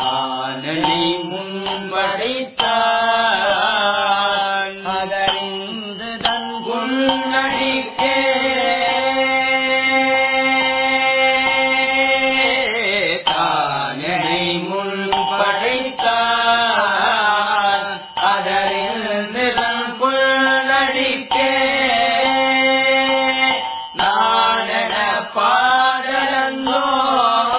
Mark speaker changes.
Speaker 1: ஆனடி முன்படைத்தான். அகரிந்து தங்குள் நடிக்கே நடிக்கே நான்